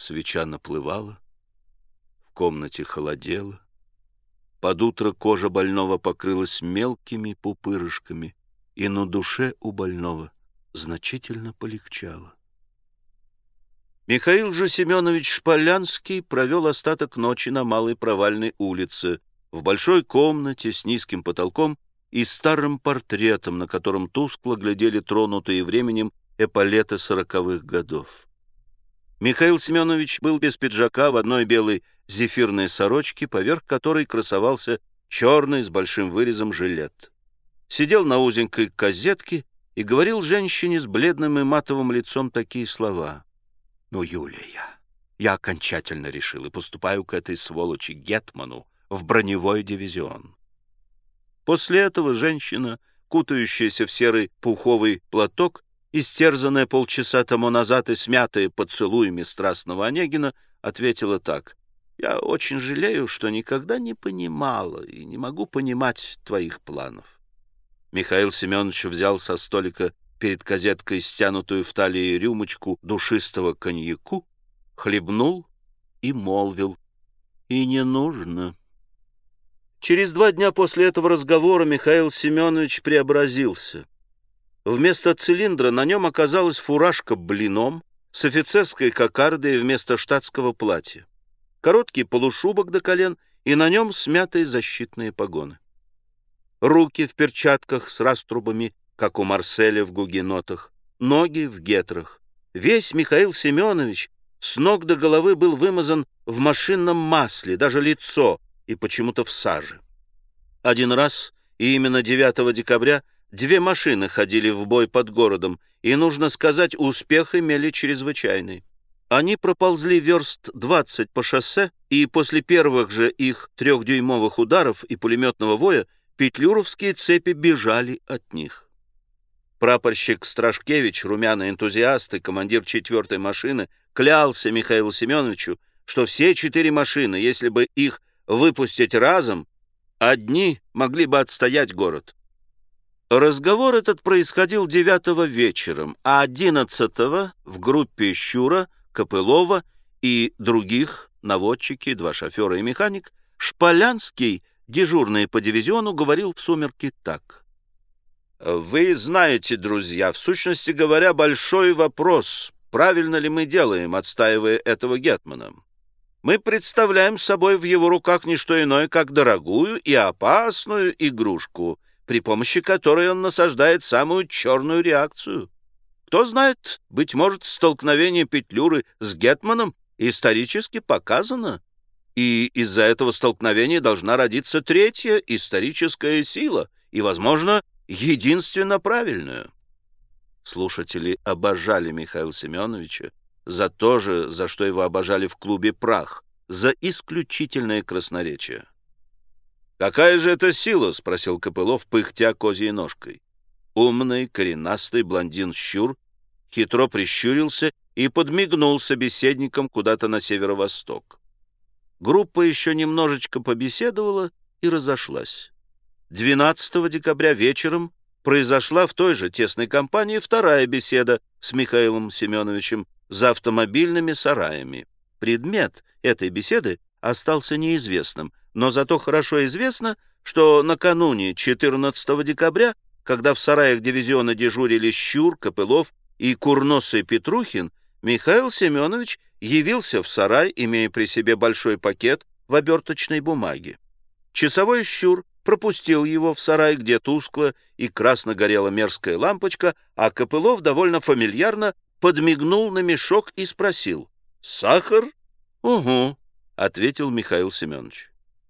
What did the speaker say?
Свеча наплывала, в комнате холодело. Под утро кожа больного покрылась мелкими пупырышками, и на душе у больного значительно полегчало. Михаил же Семенович Шполянский провел остаток ночи на Малой Провальной улице, в большой комнате с низким потолком и старым портретом, на котором тускло глядели тронутые временем эполеты сороковых годов. Михаил Семенович был без пиджака в одной белой зефирной сорочке, поверх которой красовался черный с большим вырезом жилет. Сидел на узенькой козетке и говорил женщине с бледным и матовым лицом такие слова. «Ну, Юлия, я окончательно решил и поступаю к этой сволочи Гетману в броневой дивизион». После этого женщина, кутающаяся в серый пуховый платок, истерзанная полчаса тому назад и смятая поцелуями страстного Онегина, ответила так. «Я очень жалею, что никогда не понимала и не могу понимать твоих планов». Михаил Семенович взял со столика перед козеткой стянутую в талии рюмочку душистого коньяку, хлебнул и молвил. «И не нужно». Через два дня после этого разговора Михаил Семенович преобразился. Вместо цилиндра на нем оказалась фуражка блином с офицерской кокардой вместо штатского платья, короткий полушубок до колен и на нем смятые защитные погоны. Руки в перчатках с раструбами, как у Марселя в гугенотах, ноги в гетрах. Весь Михаил Семенович с ног до головы был вымазан в машинном масле, даже лицо, и почему-то в саже. Один раз, и именно 9 декабря, Две машины ходили в бой под городом, и, нужно сказать, успех имели чрезвычайный. Они проползли верст 20 по шоссе, и после первых же их трехдюймовых ударов и пулеметного воя петлюровские цепи бежали от них. Прапорщик Страшкевич, румяный энтузиаст и командир четвертой машины, клялся Михаилу Семеновичу, что все четыре машины, если бы их выпустить разом, одни могли бы отстоять город. Разговор этот происходил девятого вечером, а одиннадцатого в группе Щура, Копылова и других, наводчики, два шофера и механик, Шполянский, дежурный по дивизиону, говорил в сумерки так. «Вы знаете, друзья, в сущности говоря, большой вопрос, правильно ли мы делаем, отстаивая этого Гетмана. Мы представляем собой в его руках не что иное, как дорогую и опасную игрушку — при помощи которой он насаждает самую черную реакцию. Кто знает, быть может, столкновение Петлюры с Гетманом исторически показано, и из-за этого столкновения должна родиться третья историческая сила, и, возможно, единственно правильная. Слушатели обожали Михаила Семеновича за то же, за что его обожали в клубе «Прах», за исключительное красноречие. «Какая же это сила?» — спросил Копылов, пыхтя козьей ножкой. Умный, коренастый блондин Щур хитро прищурился и подмигнул собеседником куда-то на северо-восток. Группа еще немножечко побеседовала и разошлась. 12 декабря вечером произошла в той же тесной компании вторая беседа с Михаилом Семеновичем за автомобильными сараями. Предмет этой беседы остался неизвестным, но зато хорошо известно, что накануне 14 декабря, когда в сараях дивизиона дежурили Щур, Копылов и Курносый Петрухин, Михаил Семенович явился в сарай, имея при себе большой пакет в оберточной бумаге. Часовой Щур пропустил его в сарай, где тускло и красно горела мерзкая лампочка, а Копылов довольно фамильярно подмигнул на мешок и спросил «Сахар?» «Угу», — ответил Михаил Семенович.